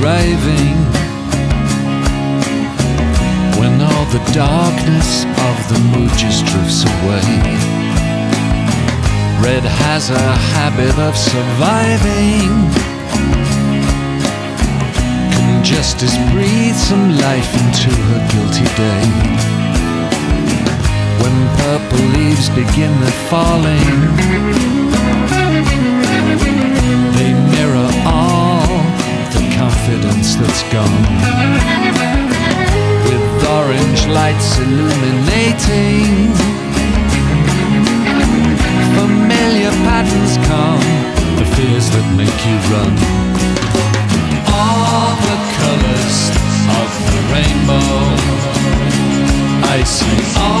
arriving. When all the darkness of the mood just drifts away. Red has a habit of surviving. Can justice breathe some life into her guilty day? When purple leaves begin their falling, confidence that's gone. With orange lights illuminating, familiar patterns come, the fears that make you run. All the colors of the rainbow. I see all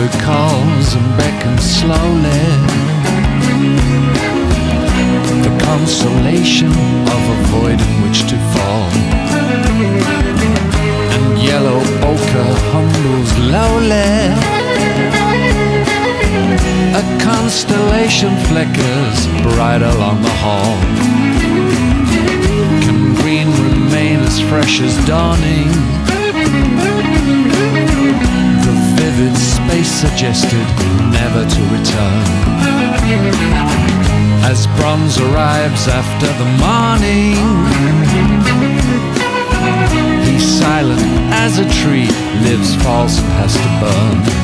Indigo calls and beckons slowly. The consolation of a void in which to fall. And yellow ochre humbles lowly. A constellation flickers bright along the hall. Can green remain as fresh as dawning? Suggested never to return. As bronze arrives after the morning, he's silent as a tree, lives false and has to burn.